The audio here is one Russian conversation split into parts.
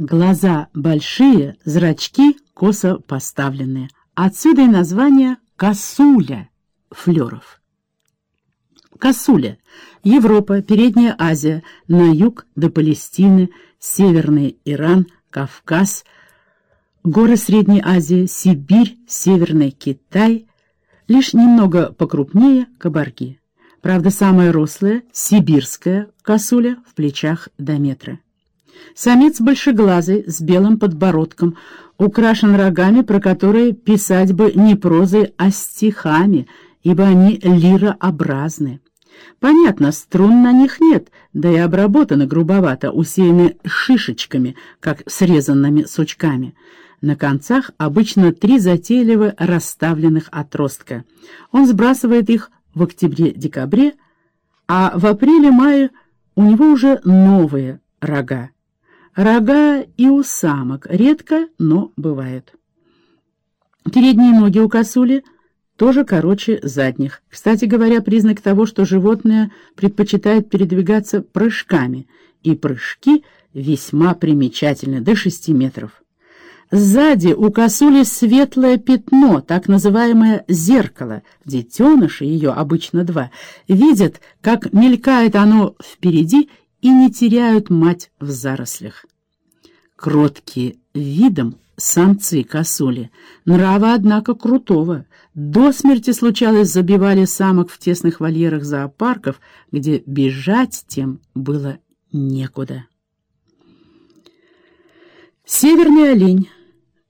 Глаза большие, зрачки косо поставленные. Отсюда и название «косуля» флеров. Косуля. Европа, Передняя Азия, на юг до Палестины, Северный Иран, Кавказ, горы Средней Азии, Сибирь, Северный Китай, лишь немного покрупнее кабарги. Правда, самая рослая — сибирская косуля в плечах до метра. Самец большеглазый, с белым подбородком, украшен рогами, про которые писать бы не прозой, а стихами, ибо они лирообразны. Понятно, струн на них нет, да и обработаны грубовато, усеяны шишечками, как срезанными сучками. На концах обычно три затейливо расставленных отростка. Он сбрасывает их в октябре-декабре, а в апреле-мае у него уже новые рога. Рога и у самок редко, но бывают. Передние ноги у косули тоже короче задних. Кстати говоря, признак того, что животное предпочитает передвигаться прыжками, и прыжки весьма примечательны, до 6 метров. Сзади у косули светлое пятно, так называемое зеркало. Детеныши, ее обычно два, видят, как мелькает оно впереди и не теряют мать в зарослях. Кроткие видом самцы косули, нрава, однако, крутого. До смерти случалось забивали самок в тесных вольерах зоопарков, где бежать тем было некуда. Северный олень.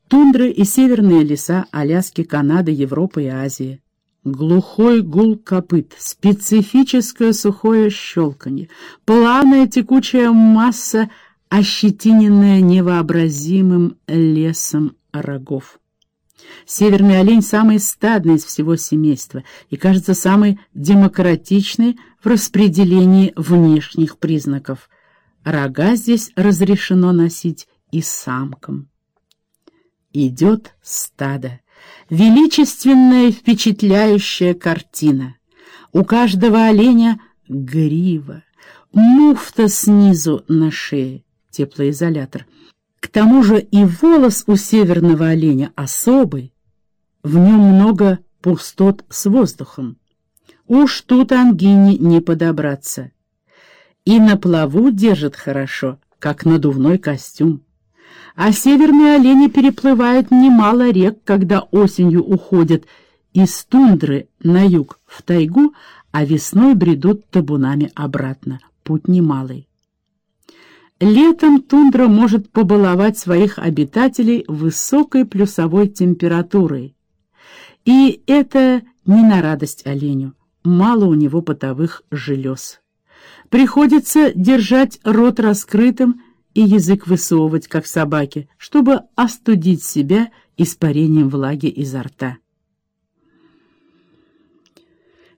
Тундры и северные леса Аляски, Канады, Европы и Азии. Глухой гул копыт, специфическое сухое щелканье, плавная текучая масса, ощетиненная невообразимым лесом рогов. Северный олень самый стадный из всего семейства и, кажется, самый демократичный в распределении внешних признаков. Рога здесь разрешено носить и самкам. Идет стадо. Величественная впечатляющая картина. У каждого оленя грива, муфта снизу на шее, теплоизолятор. К тому же и волос у северного оленя особый. В нем много пустот с воздухом. Уж тут ангине не подобраться. И на плаву держит хорошо, как надувной костюм а северные олени переплывают немало рек, когда осенью уходят из тундры на юг в тайгу, а весной бредут табунами обратно. Путь немалый. Летом тундра может побаловать своих обитателей высокой плюсовой температурой. И это не на радость оленю, мало у него потовых желез. Приходится держать рот раскрытым и язык высовывать, как собаки, чтобы остудить себя испарением влаги изо рта.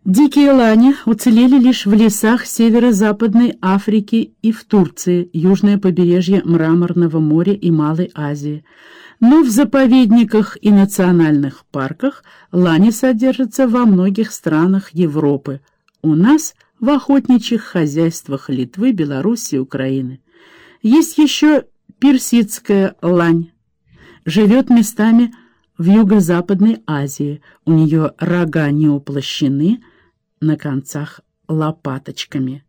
Дикие лани уцелели лишь в лесах северо-западной Африки и в Турции, южное побережье Мраморного моря и Малой Азии. Но в заповедниках и национальных парках лани содержатся во многих странах Европы. У нас в охотничьих хозяйствах Литвы, Белоруссии, Украины. Есть еще персидская лань. Живет местами в Юго-Западной Азии. У нее рога не уплощены, на концах лопаточками.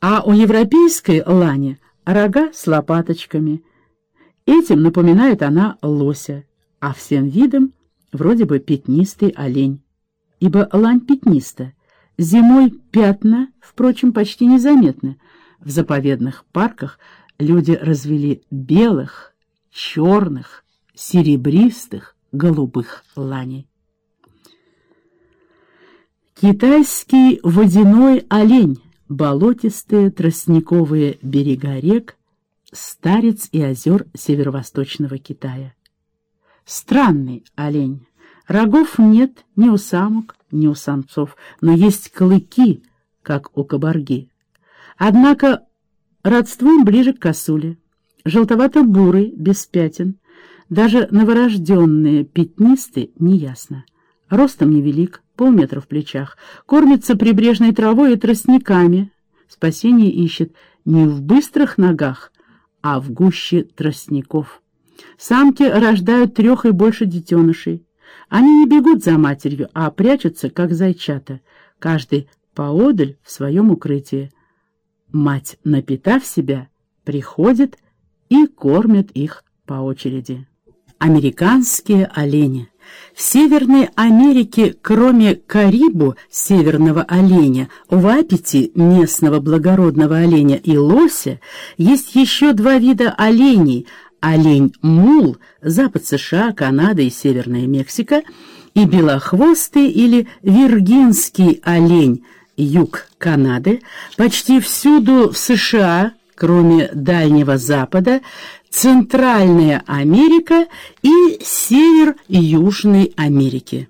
А у европейской лани рога с лопаточками. Этим напоминает она лося, а всем видом вроде бы пятнистый олень. Ибо лань пятниста. Зимой пятна, впрочем, почти незаметны, в заповедных парках люди развели белых, черных, серебристых, голубых ланей. Китайский водяной олень, болотистые тростниковые берега рек, старец и озер северо-восточного Китая. Странный олень. Рогов нет ни у самок, ни у самцов, но есть клыки, как у кабарги. Однако родством ближе к косуле. Желтовато-бурый, без пятен. Даже новорожденные пятнистые неясно. Ростом невелик, полметра в плечах. Кормится прибрежной травой и тростниками. Спасение ищет не в быстрых ногах, а в гуще тростников. Самки рождают трех и больше детенышей. Они не бегут за матерью, а прячутся, как зайчата, каждый поодаль в своем укрытии. Мать, напитав себя, приходит и кормит их по очереди. Американские олени. В Северной Америке, кроме Карибу, северного оленя, вапити, местного благородного оленя и лося, есть еще два вида оленей – олень-мул, запад США, Канада и Северная Мексика, и белохвостый или виргинский олень, юг Канады, почти всюду в США, кроме Дальнего Запада, Центральная Америка и север Южной Америки.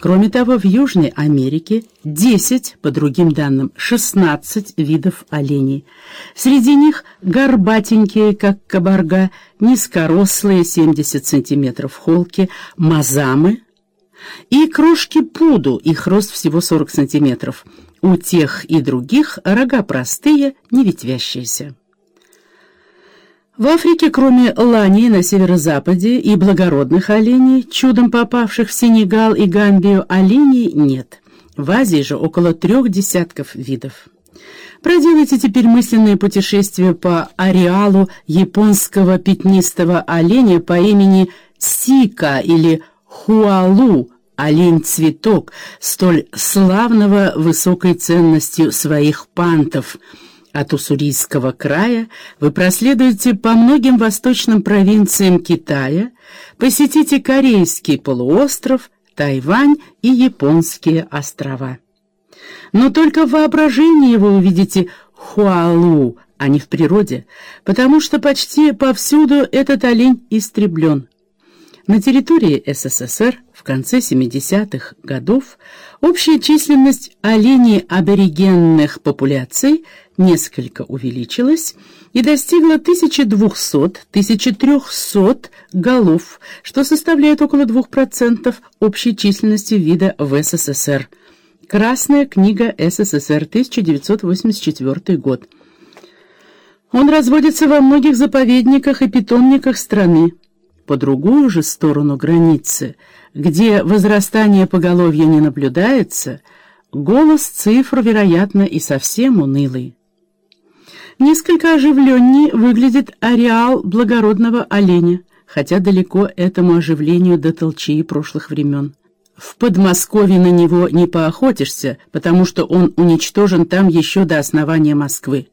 Кроме того, в Южной Америке 10, по другим данным, 16 видов оленей. Среди них горбатенькие, как кабарга, низкорослые, 70 сантиметров холки, мазамы и крошки пуду, их рост всего 40 сантиметров. У тех и других рога простые, не ветвящиеся. В Африке, кроме лани на северо-западе и благородных оленей, чудом попавших в Сенегал и Гамбию, оленей нет. В Азии же около трех десятков видов. Проделайте теперь мысленное путешествие по ареалу японского пятнистого оленя по имени Сика или Хуалу, олень-цветок, столь славного высокой ценностью своих пантов – от Уссурийского края вы проследуете по многим восточным провинциям Китая, посетите Корейский полуостров, Тайвань и Японские острова. Но только в воображении вы увидите Хуалу, а не в природе, потому что почти повсюду этот олень истреблен. На территории СССР в конце 70-х годов общая численность оленей аборигенных популяций несколько увеличилась и достигла 1200-1300 голов, что составляет около 2% общей численности вида в СССР. Красная книга СССР, 1984 год. Он разводится во многих заповедниках и питомниках страны по другую же сторону границы, где возрастание поголовья не наблюдается, голос цифр, вероятно, и совсем унылый. Несколько оживленней выглядит ареал благородного оленя, хотя далеко этому оживлению до толчии прошлых времен. В Подмосковье на него не поохотишься, потому что он уничтожен там еще до основания Москвы.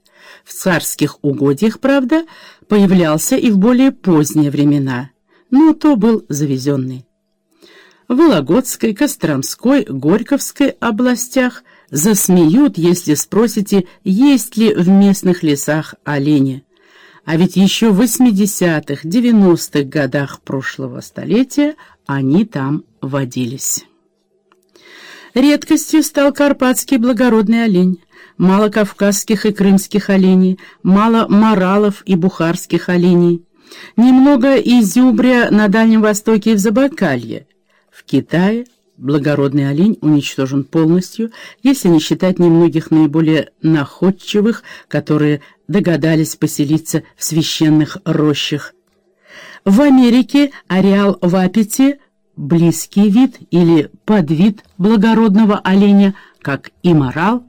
В царских угодьях, правда, появлялся и в более поздние времена – но то был завезенный. В Вологодской, Костромской, Горьковской областях засмеют, если спросите, есть ли в местных лесах олени. А ведь еще в 80-х, 90-х годах прошлого столетия они там водились. Редкостью стал карпатский благородный олень. Мало кавказских и крымских оленей, мало моралов и бухарских оленей. Немного изюбря на Дальнем Востоке и в Забайкалье. В Китае благородный олень уничтожен полностью, если не считать немногих наиболее находчивых, которые догадались поселиться в священных рощах. В Америке ареал вапити – близкий вид или подвид благородного оленя, как и морал,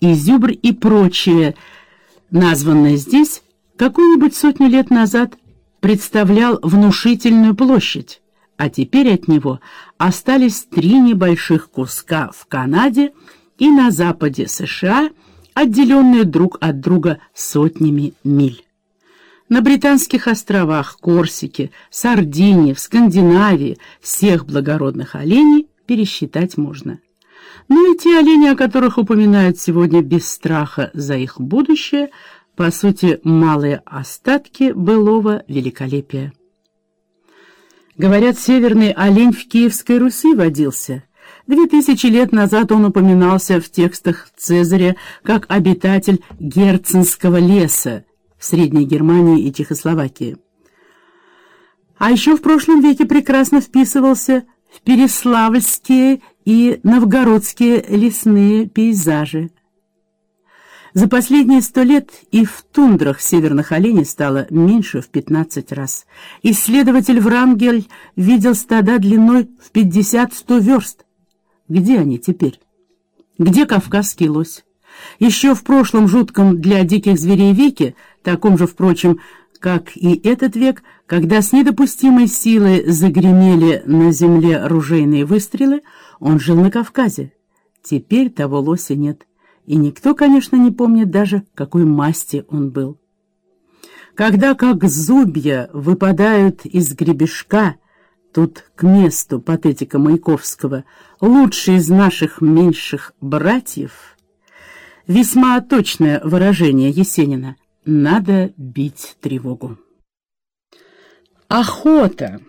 изюбр и прочее, названное здесь какую-нибудь сотню лет назад представлял внушительную площадь, а теперь от него остались три небольших куска в Канаде и на западе США, отделенные друг от друга сотнями миль. На Британских островах, Корсике, Сардинии, в Скандинавии всех благородных оленей пересчитать можно. Но и те олени, о которых упоминают сегодня без страха за их будущее – по сути, малые остатки былого великолепия. Говорят, северный олень в Киевской Руси водился. Две тысячи лет назад он упоминался в текстах Цезаря как обитатель Герценского леса в Средней Германии и Чехословакии. А еще в прошлом веке прекрасно вписывался в переславльские и новгородские лесные пейзажи. За последние сто лет и в тундрах северных оленей стало меньше в 15 раз. Исследователь Врангель видел стада длиной в 50-100 верст. Где они теперь? Где кавказский лось? Еще в прошлом жутком для диких зверей веке, таком же, впрочем, как и этот век, когда с недопустимой силой загремели на земле ружейные выстрелы, он жил на Кавказе. Теперь того лося нет и никто, конечно, не помнит даже, какой масти он был. Когда, как зубья, выпадают из гребешка, тут к месту патетика Маяковского, лучший из наших меньших братьев, весьма точное выражение Есенина, надо бить тревогу. Охота!